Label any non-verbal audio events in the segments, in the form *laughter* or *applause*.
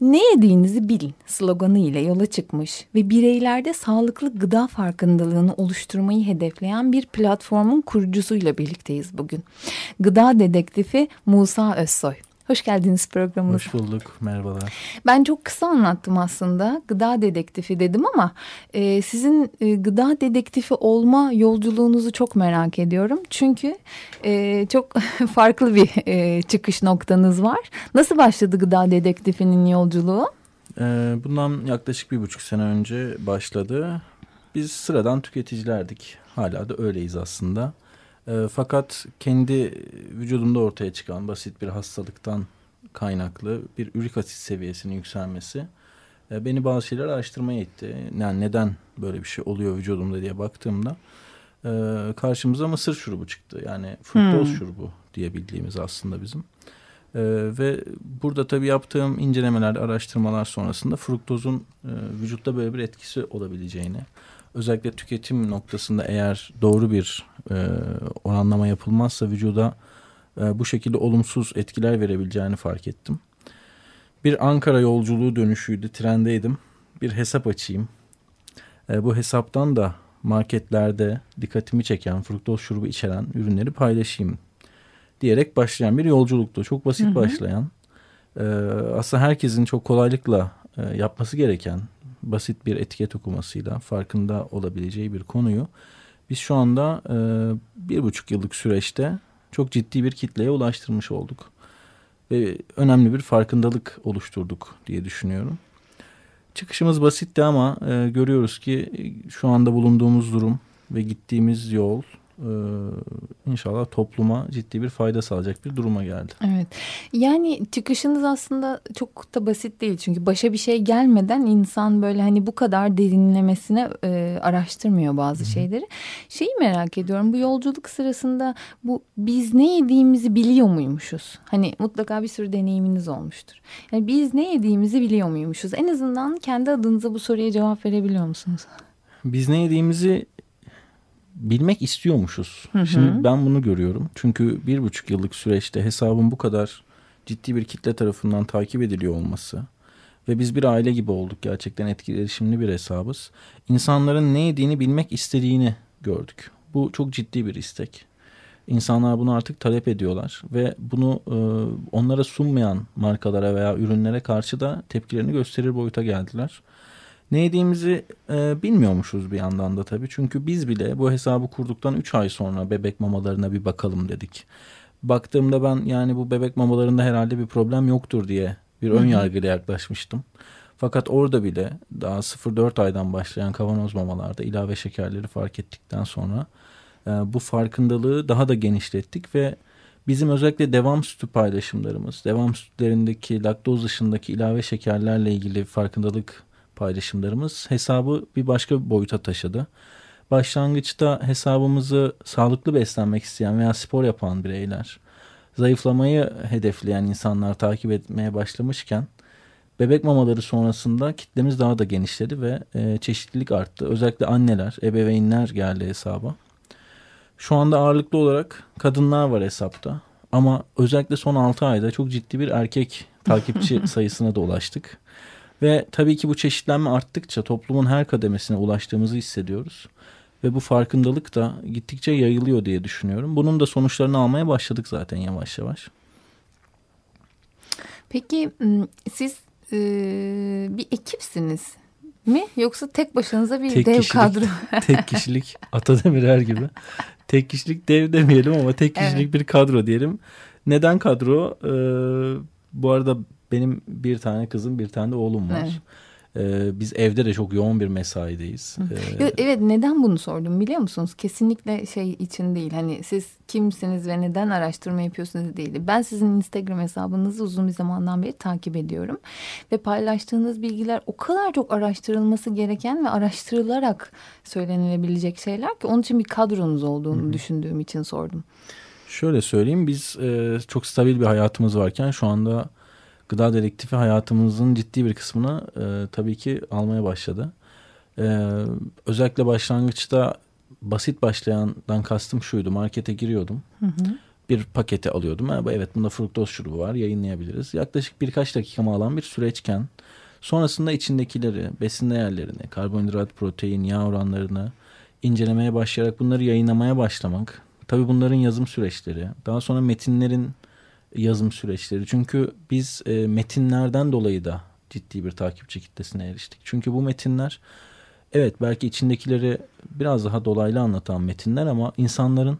Ne yediğinizi bilin sloganı ile yola çıkmış ve bireylerde sağlıklı gıda farkındalığını oluşturmayı hedefleyen bir platformun kurucusuyla birlikteyiz bugün. Gıda dedektifi Musa Özsoy. Hoş geldiniz programımıza. Hoş bulduk. Merhabalar. Ben çok kısa anlattım aslında. Gıda dedektifi dedim ama e, sizin e, gıda dedektifi olma yolculuğunuzu çok merak ediyorum. Çünkü e, çok *laughs* farklı bir e, çıkış noktanız var. Nasıl başladı gıda dedektifinin yolculuğu? Ee, bundan yaklaşık bir buçuk sene önce başladı. Biz sıradan tüketicilerdik. Hala da öyleyiz aslında. E, fakat kendi vücudumda ortaya çıkan basit bir hastalıktan kaynaklı bir ürik asit seviyesinin yükselmesi e, beni bazı şeyler araştırmaya itti. Yani neden böyle bir şey oluyor vücudumda diye baktığımda e, karşımıza mısır şurubu çıktı. Yani fruktoz hmm. şurubu diyebildiğimiz aslında bizim. Ee, ve burada tabii yaptığım incelemeler, araştırmalar sonrasında fruktozun e, vücutta böyle bir etkisi olabileceğini, özellikle tüketim noktasında eğer doğru bir e, oranlama yapılmazsa vücuda e, bu şekilde olumsuz etkiler verebileceğini fark ettim. Bir Ankara yolculuğu dönüşüydü, trendeydim. Bir hesap açayım. E, bu hesaptan da marketlerde dikkatimi çeken fruktoz şurubu içeren ürünleri paylaşayım diyerek başlayan bir yolculuktu. Çok basit hı hı. başlayan, e, aslında herkesin çok kolaylıkla e, yapması gereken basit bir etiket okumasıyla farkında olabileceği bir konuyu biz şu anda e, bir buçuk yıllık süreçte çok ciddi bir kitleye ulaştırmış olduk. Ve önemli bir farkındalık oluşturduk diye düşünüyorum. Çıkışımız basitti ama e, görüyoruz ki şu anda bulunduğumuz durum ve gittiğimiz yol e, inşallah topluma ciddi bir fayda sağlayacak bir duruma geldi. Evet. Yani çıkışınız aslında çok da basit değil. Çünkü başa bir şey gelmeden insan böyle hani bu kadar derinlemesine e, araştırmıyor bazı Hı. şeyleri. Şeyi merak ediyorum. Bu yolculuk sırasında bu biz ne yediğimizi biliyor muymuşuz? Hani mutlaka bir sürü deneyiminiz olmuştur. Yani biz ne yediğimizi biliyor muymuşuz? En azından kendi adınıza bu soruya cevap verebiliyor musunuz? Biz ne yediğimizi bilmek istiyormuşuz. Hı hı. Şimdi ben bunu görüyorum. Çünkü bir buçuk yıllık süreçte hesabın bu kadar ciddi bir kitle tarafından takip ediliyor olması ve biz bir aile gibi olduk gerçekten etkileşimli bir hesabız. İnsanların ne yediğini bilmek istediğini gördük. Bu çok ciddi bir istek. İnsanlar bunu artık talep ediyorlar ve bunu e, onlara sunmayan markalara veya ürünlere karşı da tepkilerini gösterir boyuta geldiler. Ne yediğimizi e, bilmiyormuşuz bir yandan da tabii. Çünkü biz bile bu hesabı kurduktan 3 ay sonra bebek mamalarına bir bakalım dedik. Baktığımda ben yani bu bebek mamalarında herhalde bir problem yoktur diye bir ön yargıyla yaklaşmıştım. Fakat orada bile daha 0-4 aydan başlayan kavanoz mamalarda ilave şekerleri fark ettikten sonra e, bu farkındalığı daha da genişlettik ve bizim özellikle devam sütü paylaşımlarımız, devam sütlerindeki laktoz dışındaki ilave şekerlerle ilgili farkındalık paylaşımlarımız hesabı bir başka bir boyuta taşıdı. Başlangıçta hesabımızı sağlıklı beslenmek isteyen veya spor yapan bireyler, zayıflamayı hedefleyen insanlar takip etmeye başlamışken bebek mamaları sonrasında kitlemiz daha da genişledi ve e, çeşitlilik arttı. Özellikle anneler, ebeveynler geldi hesaba. Şu anda ağırlıklı olarak kadınlar var hesapta. Ama özellikle son 6 ayda çok ciddi bir erkek takipçi *laughs* sayısına da ulaştık. Ve tabii ki bu çeşitlenme arttıkça toplumun her kademesine ulaştığımızı hissediyoruz. Ve bu farkındalık da gittikçe yayılıyor diye düşünüyorum. Bunun da sonuçlarını almaya başladık zaten yavaş yavaş. Peki siz e, bir ekipsiniz mi yoksa tek başınıza bir tek dev kişilik, kadro? *laughs* tek kişilik Atademirer gibi. Tek kişilik dev demeyelim ama tek kişilik evet. bir kadro diyelim. Neden kadro? Ee, bu arada benim bir tane kızım bir tane de oğlum var. Evet. Ee, biz evde de çok yoğun bir mesaideyiz. Ee, evet neden bunu sordum biliyor musunuz? Kesinlikle şey için değil. Hani siz kimsiniz ve neden araştırma yapıyorsunuz değil. Ben sizin Instagram hesabınızı uzun bir zamandan beri takip ediyorum. Ve paylaştığınız bilgiler o kadar çok araştırılması gereken ve araştırılarak söylenilebilecek şeyler ki onun için bir kadronuz olduğunu Hı-hı. düşündüğüm için sordum. Şöyle söyleyeyim biz e, çok stabil bir hayatımız varken şu anda gıda dedektifi hayatımızın ciddi bir kısmını e, tabii ki almaya başladı. E, özellikle başlangıçta basit başlayandan kastım şuydu. Markete giriyordum. Hı hı. Bir paketi alıyordum. Ha, evet bunda fruktoz şurubu var yayınlayabiliriz. Yaklaşık birkaç dakikamı alan bir süreçken sonrasında içindekileri, besin değerlerini, karbonhidrat, protein, yağ oranlarını incelemeye başlayarak bunları yayınlamaya başlamak. Tabii bunların yazım süreçleri. Daha sonra metinlerin yazım süreçleri. Çünkü biz e, metinlerden dolayı da ciddi bir takipçi kitlesine eriştik. Çünkü bu metinler evet belki içindekileri biraz daha dolaylı anlatan metinler ama insanların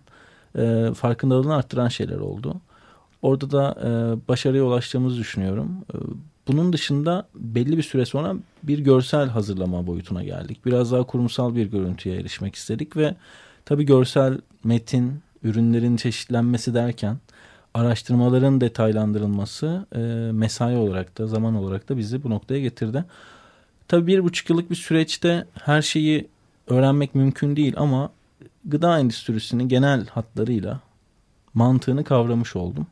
e, farkındalığını arttıran şeyler oldu. Orada da e, başarıya ulaştığımızı düşünüyorum. E, bunun dışında belli bir süre sonra bir görsel hazırlama boyutuna geldik. Biraz daha kurumsal bir görüntüye erişmek istedik ve tabii görsel metin, ürünlerin çeşitlenmesi derken araştırmaların detaylandırılması e, mesai olarak da zaman olarak da bizi bu noktaya getirdi. Tabii bir buçuk yıllık bir süreçte her şeyi öğrenmek mümkün değil ama gıda endüstrisinin genel hatlarıyla mantığını kavramış oldum.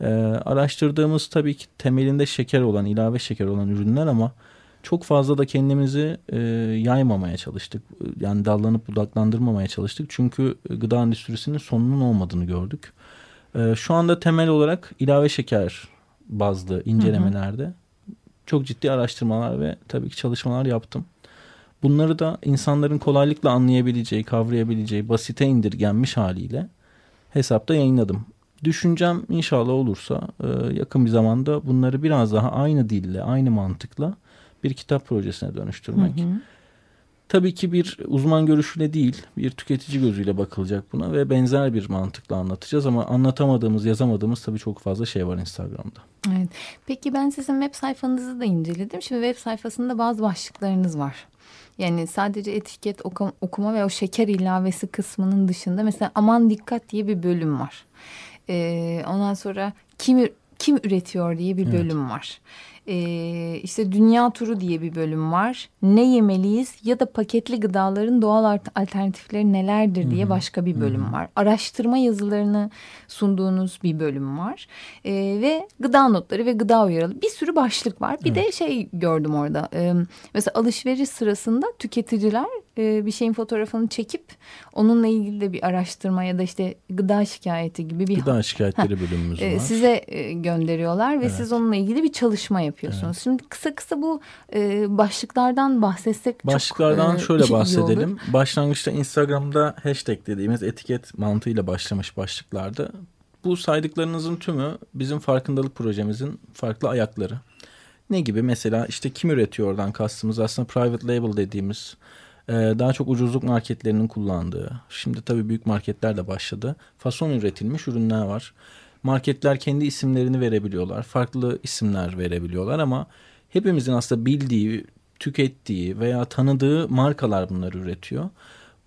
Ee, araştırdığımız tabii ki temelinde şeker olan, ilave şeker olan ürünler ama çok fazla da kendimizi e, yaymamaya çalıştık. Yani dallanıp budaklandırmamaya çalıştık. Çünkü gıda endüstrisinin sonunun olmadığını gördük. E, şu anda temel olarak ilave şeker bazlı incelemelerde hı hı. çok ciddi araştırmalar ve tabii ki çalışmalar yaptım. Bunları da insanların kolaylıkla anlayabileceği, kavrayabileceği, basite indirgenmiş haliyle hesapta yayınladım. Düşüncem inşallah olursa e, yakın bir zamanda bunları biraz daha aynı dille, aynı mantıkla bir kitap projesine dönüştürmek. Hı hı. Tabii ki bir uzman görüşüyle değil, bir tüketici gözüyle bakılacak buna ve benzer bir mantıkla anlatacağız ama anlatamadığımız, yazamadığımız tabii çok fazla şey var Instagram'da. Evet. Peki ben sizin web sayfanızı da inceledim. Şimdi web sayfasında bazı başlıklarınız var. Yani sadece etiket okuma ve o şeker ilavesi kısmının dışında mesela aman dikkat diye bir bölüm var. Ee, ondan sonra kim kim üretiyor diye bir bölüm evet. var. Ee, işte dünya turu diye bir bölüm var. Ne yemeliyiz ya da paketli gıdaların doğal alternatifleri nelerdir diye başka bir bölüm var. Araştırma yazılarını sunduğunuz bir bölüm var. Ee, ve gıda notları ve gıda uyarılı bir sürü başlık var. Bir evet. de şey gördüm orada. Ee, mesela alışveriş sırasında tüketiciler e, bir şeyin fotoğrafını çekip onunla ilgili de bir araştırma ya da işte gıda şikayeti gibi bir gıda şikayetleri bölümümüz e, var. Size e, gönderiyorlar ve evet. siz onunla ilgili bir çalışma yapıyorsunuz. Evet. Şimdi kısa kısa bu başlıklardan bahsetsek Başlıklardan çok şöyle bahsedelim. Başlangıçta Instagram'da hashtag dediğimiz etiket mantığıyla başlamış başlıklarda. Bu saydıklarınızın tümü bizim farkındalık projemizin farklı ayakları. Ne gibi? Mesela işte kim üretiyor oradan kastımız aslında private label dediğimiz ee, daha çok ucuzluk marketlerinin kullandığı. Şimdi tabii büyük marketler de başladı. Fason üretilmiş ürünler var. Marketler kendi isimlerini verebiliyorlar. Farklı isimler verebiliyorlar ama hepimizin aslında bildiği, tükettiği veya tanıdığı markalar bunları üretiyor.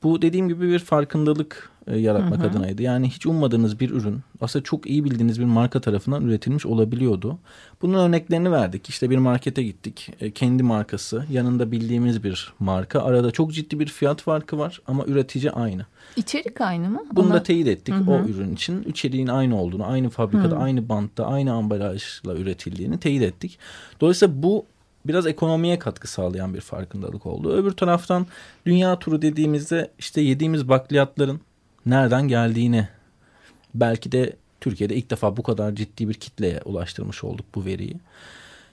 Bu dediğim gibi bir farkındalık e, yaratmak hı hı. adınaydı. Yani hiç ummadığınız bir ürün aslında çok iyi bildiğiniz bir marka tarafından üretilmiş olabiliyordu. Bunun örneklerini verdik. İşte bir markete gittik. E, kendi markası, yanında bildiğimiz bir marka. Arada çok ciddi bir fiyat farkı var ama üretici aynı. İçerik aynı mı? Bunu Ona... da teyit ettik hı hı. o ürün için. İçeriğin aynı olduğunu, aynı fabrikada, hı. aynı bantta, aynı ambalajla üretildiğini teyit ettik. Dolayısıyla bu biraz ekonomiye katkı sağlayan bir farkındalık oldu. Öbür taraftan dünya turu dediğimizde işte yediğimiz bakliyatların nereden geldiğini belki de Türkiye'de ilk defa bu kadar ciddi bir kitleye ulaştırmış olduk bu veriyi.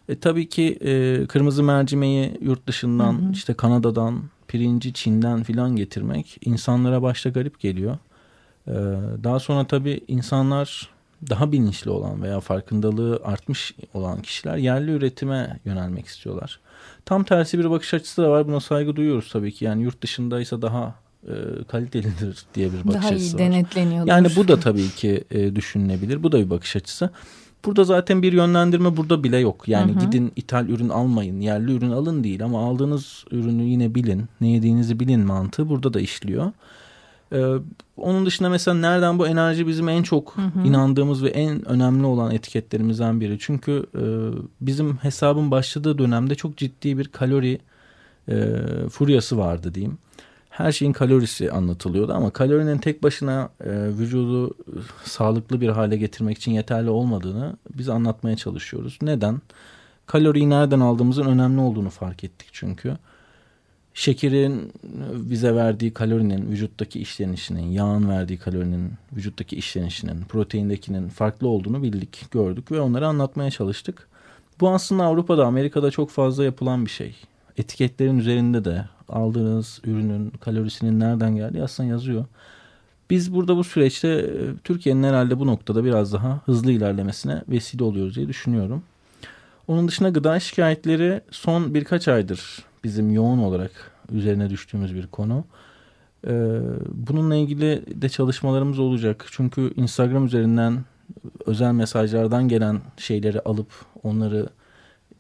E, tabii ki e, kırmızı mercimeği yurt dışından hı hı. işte Kanada'dan pirinci Çin'den filan getirmek insanlara başta garip geliyor. E, daha sonra tabii insanlar daha bilinçli olan veya farkındalığı artmış olan kişiler yerli üretime yönelmek istiyorlar. Tam tersi bir bakış açısı da var. Buna saygı duyuyoruz tabii ki. Yani yurt dışındaysa daha e, kalitelidir *laughs* diye bir bakış daha açısı var. İyi denetleniyordur. Yani bu da tabii ki e, düşünülebilir. Bu da bir bakış açısı. Burada zaten bir yönlendirme burada bile yok. Yani hı hı. gidin ithal ürün almayın, yerli ürün alın değil ama aldığınız ürünü yine bilin, ne yediğinizi bilin mantığı burada da işliyor. Ee, onun dışında mesela nereden bu enerji bizim en çok hı hı. inandığımız ve en önemli olan etiketlerimizden biri. Çünkü e, bizim hesabın başladığı dönemde çok ciddi bir kalori e, furyası vardı diyeyim. Her şeyin kalorisi anlatılıyordu ama kalorinin tek başına e, vücudu sağlıklı bir hale getirmek için yeterli olmadığını biz anlatmaya çalışıyoruz. Neden? Kaloriyi nereden aldığımızın önemli olduğunu fark ettik çünkü şekerin bize verdiği kalorinin vücuttaki işlenişinin, yağın verdiği kalorinin vücuttaki işlenişinin, proteindekinin farklı olduğunu bildik, gördük ve onları anlatmaya çalıştık. Bu aslında Avrupa'da, Amerika'da çok fazla yapılan bir şey. Etiketlerin üzerinde de aldığınız ürünün kalorisinin nereden geldiği aslında yazıyor. Biz burada bu süreçte e, Türkiye'nin herhalde bu noktada biraz daha hızlı ilerlemesine vesile oluyoruz diye düşünüyorum. Onun dışında gıda şikayetleri son birkaç aydır bizim yoğun olarak üzerine düştüğümüz bir konu. Ee, bununla ilgili de çalışmalarımız olacak. Çünkü Instagram üzerinden özel mesajlardan gelen şeyleri alıp onları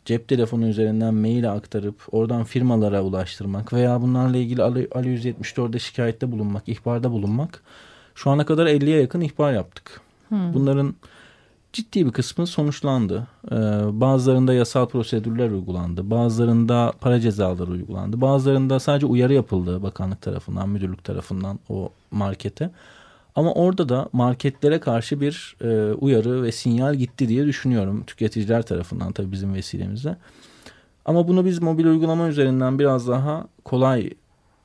cep telefonu üzerinden maile aktarıp oradan firmalara ulaştırmak veya bunlarla ilgili Ali, Ali 174'de şikayette bulunmak, ihbarda bulunmak. Şu ana kadar 50'ye yakın ihbar yaptık. Hmm. Bunların ciddi bir kısmı sonuçlandı. Ee, bazılarında yasal prosedürler uygulandı. Bazılarında para cezaları uygulandı. Bazılarında sadece uyarı yapıldı bakanlık tarafından, müdürlük tarafından o markete. Ama orada da marketlere karşı bir e, uyarı ve sinyal gitti diye düşünüyorum. Tüketiciler tarafından tabii bizim vesilemizle. Ama bunu biz mobil uygulama üzerinden biraz daha kolay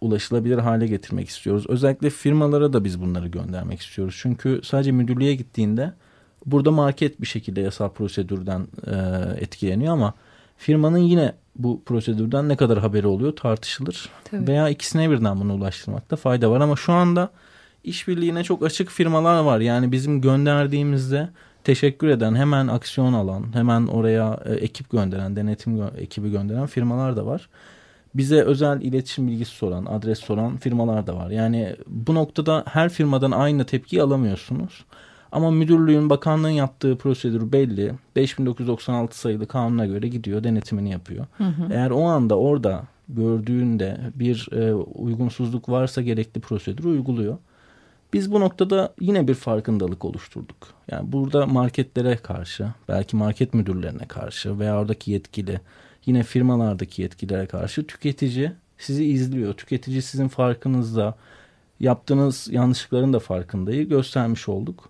ulaşılabilir hale getirmek istiyoruz. Özellikle firmalara da biz bunları göndermek istiyoruz. Çünkü sadece müdürlüğe gittiğinde Burada market bir şekilde yasal prosedürden e, etkileniyor ama firmanın yine bu prosedürden ne kadar haberi oluyor tartışılır. Tabii. Veya ikisine birden bunu ulaştırmakta fayda var ama şu anda işbirliğine çok açık firmalar var. Yani bizim gönderdiğimizde teşekkür eden, hemen aksiyon alan, hemen oraya e, ekip gönderen, denetim gö ekibi gönderen firmalar da var. Bize özel iletişim bilgisi soran, adres soran firmalar da var. Yani bu noktada her firmadan aynı tepkiyi alamıyorsunuz. Ama müdürlüğün, bakanlığın yaptığı prosedür belli. 5996 sayılı kanuna göre gidiyor, denetimini yapıyor. Hı hı. Eğer o anda orada gördüğünde bir e, uygunsuzluk varsa gerekli prosedürü uyguluyor. Biz bu noktada yine bir farkındalık oluşturduk. Yani burada marketlere karşı, belki market müdürlerine karşı veya oradaki yetkili, yine firmalardaki yetkililere karşı tüketici sizi izliyor. Tüketici sizin farkınızda, yaptığınız yanlışlıkların da farkındayı göstermiş olduk.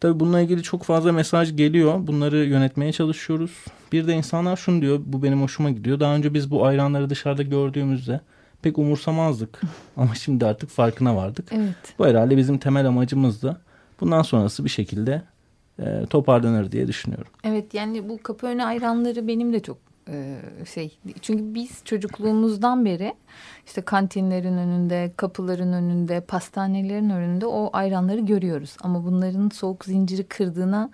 Tabii bununla ilgili çok fazla mesaj geliyor. Bunları yönetmeye çalışıyoruz. Bir de insanlar şunu diyor. Bu benim hoşuma gidiyor. Daha önce biz bu ayranları dışarıda gördüğümüzde pek umursamazdık. *laughs* Ama şimdi artık farkına vardık. Evet. Bu herhalde bizim temel amacımızdı. Bundan sonrası bir şekilde e, toparlanır diye düşünüyorum. Evet yani bu kapı önü ayranları benim de çok e, şey çünkü biz çocukluğumuzdan beri işte kantinlerin önünde, kapıların önünde, pastanelerin önünde o ayranları görüyoruz. Ama bunların soğuk zinciri kırdığına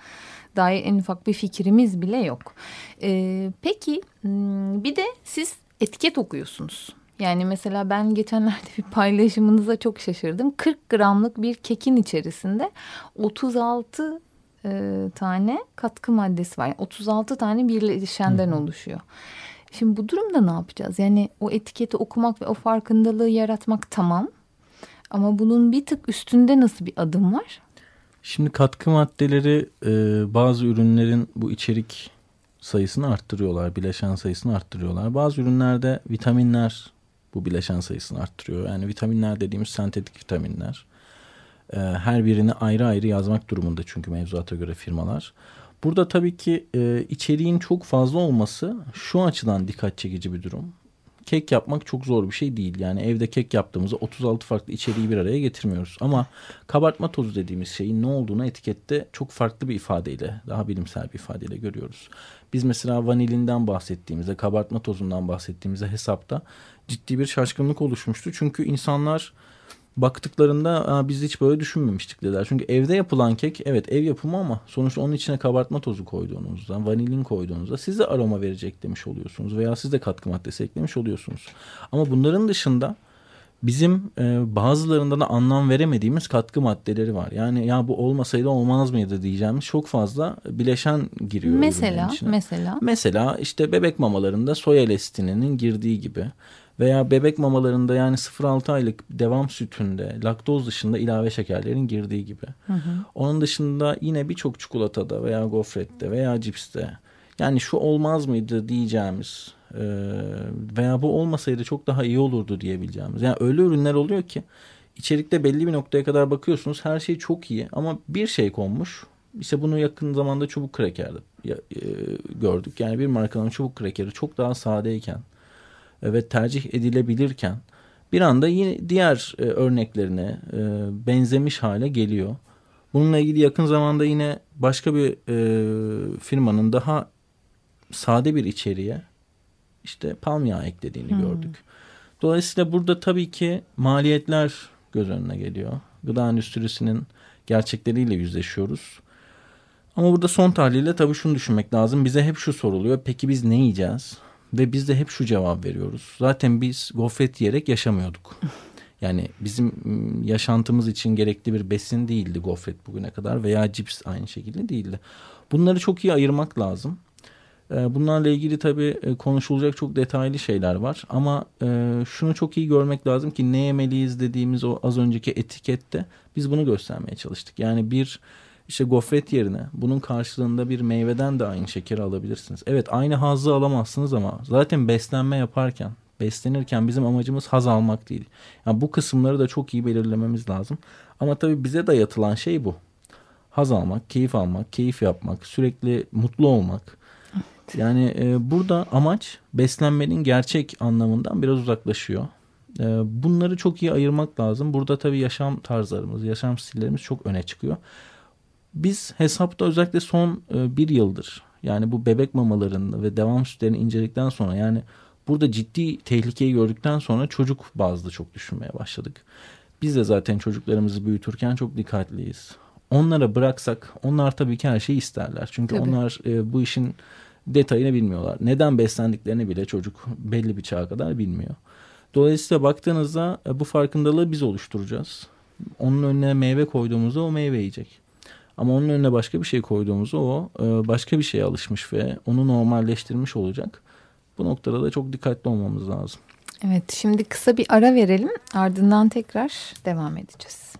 dair en ufak bir fikrimiz bile yok. E, peki hmm, bir de siz etiket okuyorsunuz. Yani mesela ben geçenlerde bir paylaşımınıza çok şaşırdım. 40 gramlık bir kekin içerisinde 36 e, tane katkı maddesi var. Yani 36 tane birleşenden Hı. oluşuyor. Şimdi bu durumda ne yapacağız? Yani o etiketi okumak ve o farkındalığı yaratmak tamam. Ama bunun bir tık üstünde nasıl bir adım var? Şimdi katkı maddeleri e, bazı ürünlerin bu içerik sayısını arttırıyorlar. Bileşen sayısını arttırıyorlar. Bazı ürünlerde vitaminler bu bileşen sayısını arttırıyor. Yani vitaminler dediğimiz sentetik vitaminler. E, her birini ayrı ayrı yazmak durumunda çünkü mevzuata göre firmalar. Burada tabii ki e, içeriğin çok fazla olması şu açıdan dikkat çekici bir durum. Kek yapmak çok zor bir şey değil. Yani evde kek yaptığımızda 36 farklı içeriği bir araya getirmiyoruz. Ama kabartma tozu dediğimiz şeyin ne olduğunu etikette çok farklı bir ifadeyle, daha bilimsel bir ifadeyle görüyoruz. Biz mesela vanilinden bahsettiğimizde, kabartma tozundan bahsettiğimizde hesapta ciddi bir şaşkınlık oluşmuştu. Çünkü insanlar baktıklarında biz hiç böyle düşünmemiştik dediler. Çünkü evde yapılan kek evet ev yapımı ama sonuçta onun içine kabartma tozu koyduğunuzda, vanilin koyduğunuzda siz de aroma verecek demiş oluyorsunuz veya siz de katkı maddesi eklemiş oluyorsunuz. Ama bunların dışında bizim e, bazılarında da anlam veremediğimiz katkı maddeleri var. Yani ya bu olmasaydı olmaz mıydı diyeceğimiz çok fazla bileşen giriyor. Mesela mesela mesela işte bebek mamalarında soya lestininin girdiği gibi veya bebek mamalarında yani 0-6 aylık devam sütünde laktoz dışında ilave şekerlerin girdiği gibi. Hı hı. Onun dışında yine birçok çikolatada veya gofrette veya cipste yani şu olmaz mıydı diyeceğimiz e, veya bu olmasaydı çok daha iyi olurdu diyebileceğimiz. Yani öyle ürünler oluyor ki içerikte belli bir noktaya kadar bakıyorsunuz her şey çok iyi ama bir şey konmuş. İşte bunu yakın zamanda çubuk krekerde e, gördük. Yani bir markanın çubuk krekeri çok daha sadeyken ve tercih edilebilirken bir anda yine diğer e, örneklerine e, benzemiş hale geliyor. Bununla ilgili yakın zamanda yine başka bir e, firmanın daha sade bir içeriğe işte palm yağı eklediğini hmm. gördük. Dolayısıyla burada tabii ki maliyetler göz önüne geliyor. Gıda endüstrisinin gerçekleriyle yüzleşiyoruz. Ama burada son tahlilde tabii şunu düşünmek lazım. Bize hep şu soruluyor. Peki biz ne yiyeceğiz? Ve biz de hep şu cevap veriyoruz. Zaten biz gofret yiyerek yaşamıyorduk. *laughs* Yani bizim yaşantımız için gerekli bir besin değildi gofret bugüne kadar veya cips aynı şekilde değildi. Bunları çok iyi ayırmak lazım. Bunlarla ilgili tabii konuşulacak çok detaylı şeyler var. Ama şunu çok iyi görmek lazım ki ne yemeliyiz dediğimiz o az önceki etikette biz bunu göstermeye çalıştık. Yani bir işte gofret yerine bunun karşılığında bir meyveden de aynı şekeri alabilirsiniz. Evet aynı hazzı alamazsınız ama zaten beslenme yaparken, beslenirken bizim amacımız haz almak değil. Yani bu kısımları da çok iyi belirlememiz lazım. Ama tabii bize dayatılan şey bu. Haz almak, keyif almak, keyif yapmak, sürekli mutlu olmak. Yani e, burada amaç beslenmenin gerçek anlamından biraz uzaklaşıyor. E, bunları çok iyi ayırmak lazım. Burada tabii yaşam tarzlarımız, yaşam stillerimiz çok öne çıkıyor. Biz hesapta özellikle son e, bir yıldır yani bu bebek mamalarını ve devam sütlerini inceledikten sonra yani burada ciddi tehlikeyi gördükten sonra çocuk bazlı çok düşünmeye başladık. Biz de zaten çocuklarımızı büyütürken çok dikkatliyiz. Onlara bıraksak onlar tabii ki her şeyi isterler. Çünkü tabii. onlar e, bu işin detayını bilmiyorlar. Neden beslendiklerini bile çocuk belli bir çağa kadar bilmiyor. Dolayısıyla baktığınızda e, bu farkındalığı biz oluşturacağız. Onun önüne meyve koyduğumuzda o meyve yiyecek. Ama onun önüne başka bir şey koyduğumuzda o e, başka bir şeye alışmış ve onu normalleştirmiş olacak. Bu noktada da çok dikkatli olmamız lazım. Evet şimdi kısa bir ara verelim ardından tekrar devam edeceğiz.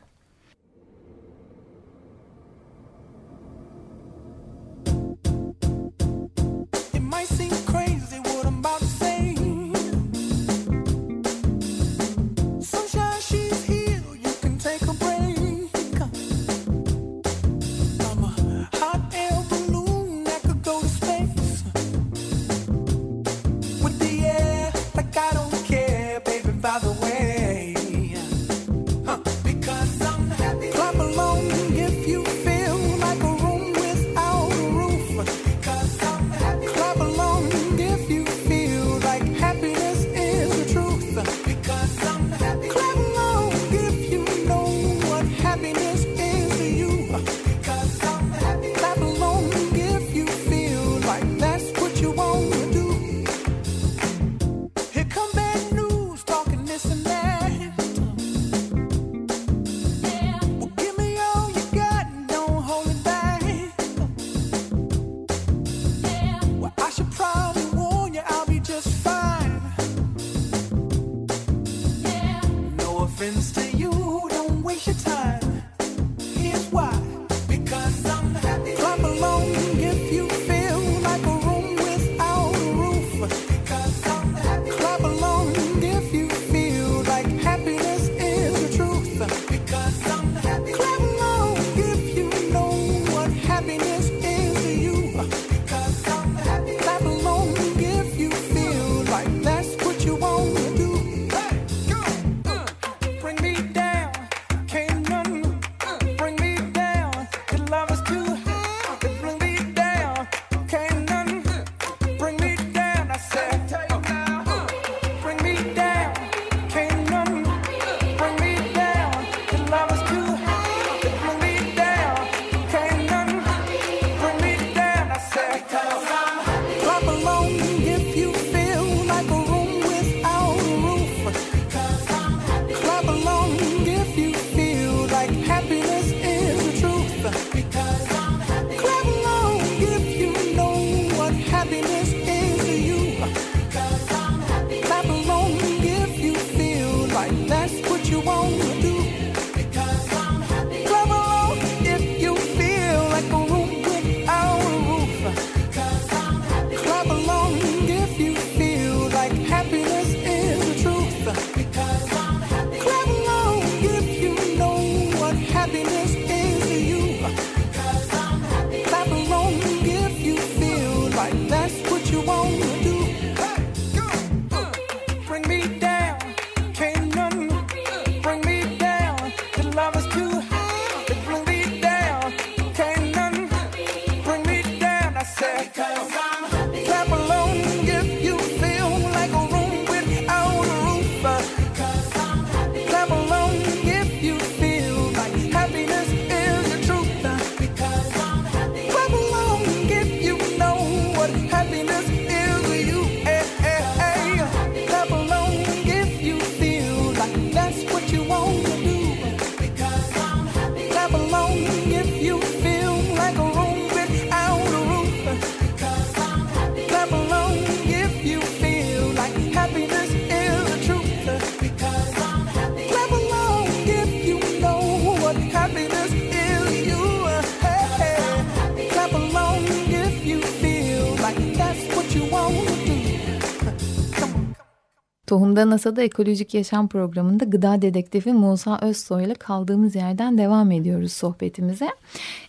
Tohumda NASA'da Ekolojik Yaşam Programı'nda gıda dedektifi Musa Özsoy ile kaldığımız yerden devam ediyoruz sohbetimize.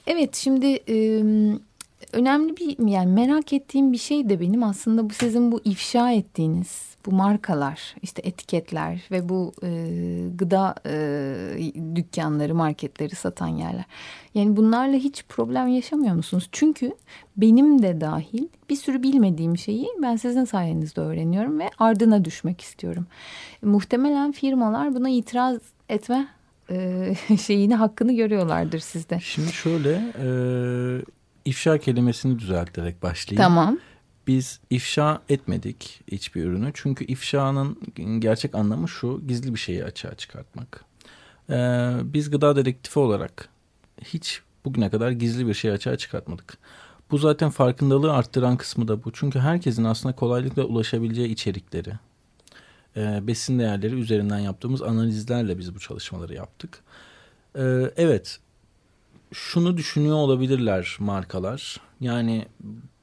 Evet şimdi önemli bir yani merak ettiğim bir şey de benim aslında bu sizin bu ifşa ettiğiniz bu markalar işte etiketler ve bu e, gıda e, dükkanları marketleri satan yerler. Yani bunlarla hiç problem yaşamıyor musunuz? Çünkü benim de dahil bir sürü bilmediğim şeyi ben sizin sayenizde öğreniyorum ve ardına düşmek istiyorum. Muhtemelen firmalar buna itiraz etme e, *laughs* şeyini hakkını görüyorlardır sizde. Şimdi şöyle e, ifşa kelimesini düzelterek başlayayım. Tamam. Biz ifşa etmedik hiçbir ürünü. Çünkü ifşanın gerçek anlamı şu gizli bir şeyi açığa çıkartmak. Ee, biz gıda dedektifi olarak hiç bugüne kadar gizli bir şey açığa çıkartmadık. Bu zaten farkındalığı arttıran kısmı da bu. Çünkü herkesin aslında kolaylıkla ulaşabileceği içerikleri, e, besin değerleri üzerinden yaptığımız analizlerle biz bu çalışmaları yaptık. E, evet, şunu düşünüyor olabilirler markalar. Yani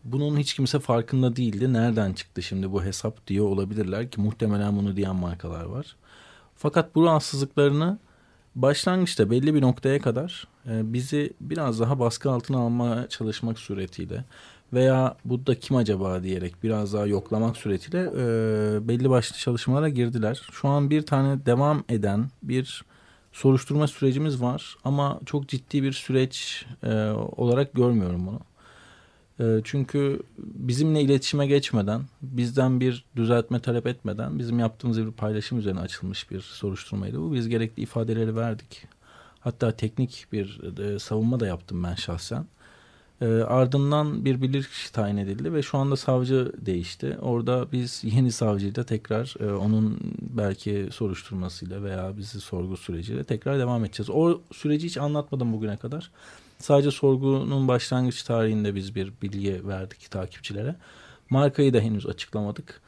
bunun hiç kimse farkında değildi. Nereden çıktı şimdi bu hesap diyor olabilirler ki muhtemelen bunu diyen markalar var. Fakat bu rahatsızlıklarını başlangıçta belli bir noktaya kadar e, bizi biraz daha baskı altına almaya çalışmak suretiyle veya bu da kim acaba diyerek biraz daha yoklamak suretiyle e, belli başlı çalışmalara girdiler. Şu an bir tane devam eden bir soruşturma sürecimiz var ama çok ciddi bir süreç e, olarak görmüyorum bunu. E, çünkü bizimle iletişime geçmeden, bizden bir düzeltme talep etmeden bizim yaptığımız bir paylaşım üzerine açılmış bir soruşturmaydı bu. Biz gerekli ifadeleri verdik. Hatta teknik bir e, savunma da yaptım ben şahsen. E, ardından bir bilirkişi tayin edildi ve şu anda savcı değişti. Orada biz *laughs* yeni savcıyla tekrar e, onun belki soruşturmasıyla veya bizi sorgu süreciyle tekrar devam edeceğiz. O süreci hiç anlatmadım bugüne kadar. Sadece sorgunun başlangıç tarihinde biz bir bilgi verdik takipçilere. Markayı da henüz açıklamadık.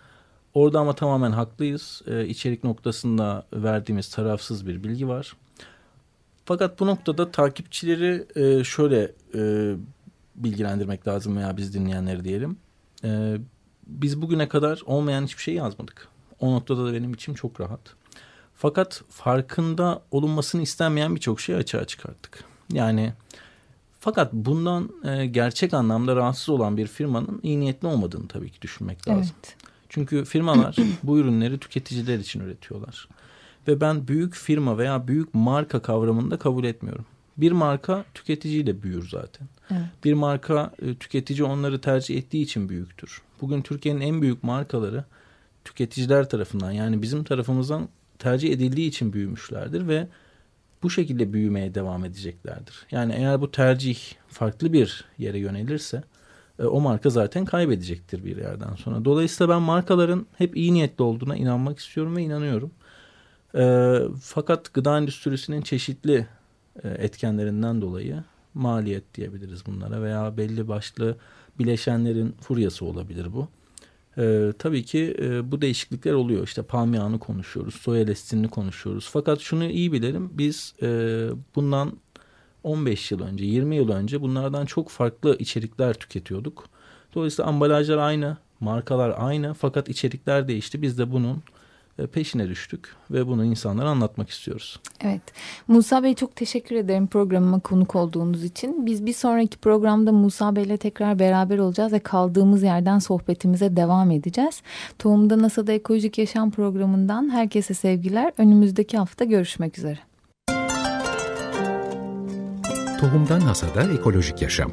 Orada ama tamamen haklıyız. Ee, içerik noktasında verdiğimiz tarafsız bir bilgi var. Fakat bu noktada takipçileri e, şöyle e, bilgilendirmek lazım veya biz dinleyenleri diyelim. E, biz bugüne kadar olmayan hiçbir şey yazmadık. O noktada da benim içim çok rahat. Fakat farkında olunmasını istenmeyen birçok şey açığa çıkarttık. Yani fakat bundan e, gerçek anlamda rahatsız olan bir firmanın iyi niyetli olmadığını tabii ki düşünmek lazım. Evet. Çünkü firmalar bu ürünleri tüketiciler için üretiyorlar. Ve ben büyük firma veya büyük marka kavramını da kabul etmiyorum. Bir marka tüketiciyle büyür zaten. Evet. Bir marka e, tüketici onları tercih ettiği için büyüktür. Bugün Türkiye'nin en büyük markaları tüketiciler tarafından yani bizim tarafımızdan tercih edildiği için büyümüşlerdir ve bu şekilde büyümeye devam edeceklerdir. Yani eğer bu tercih farklı bir yere yönelirse e, o marka zaten kaybedecektir bir yerden sonra. Dolayısıyla ben markaların hep iyi niyetli olduğuna inanmak istiyorum ve inanıyorum. E, fakat gıda endüstrisinin çeşitli e, etkenlerinden dolayı maliyet diyebiliriz bunlara veya belli başlı bileşenlerin furyası olabilir bu. Ee, tabii ki e, bu değişiklikler oluyor. İşte palm yağını konuşuyoruz, soya lestinini konuşuyoruz. Fakat şunu iyi bilelim. Biz e, bundan 15 yıl önce, 20 yıl önce bunlardan çok farklı içerikler tüketiyorduk. Dolayısıyla ambalajlar aynı, markalar aynı fakat içerikler değişti. Biz de bunun e, peşine düştük ve bunu insanlara anlatmak istiyoruz. Evet. Musa Bey çok teşekkür ederim programıma konuk olduğunuz için. Biz bir sonraki programda Musa Bey ile tekrar beraber olacağız ve kaldığımız yerden sohbetimize devam edeceğiz. Tohumda NASA'da Ekolojik Yaşam programından herkese sevgiler. Önümüzdeki hafta görüşmek üzere. Tohumdan NASA'da Ekolojik Yaşam